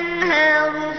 الأنهار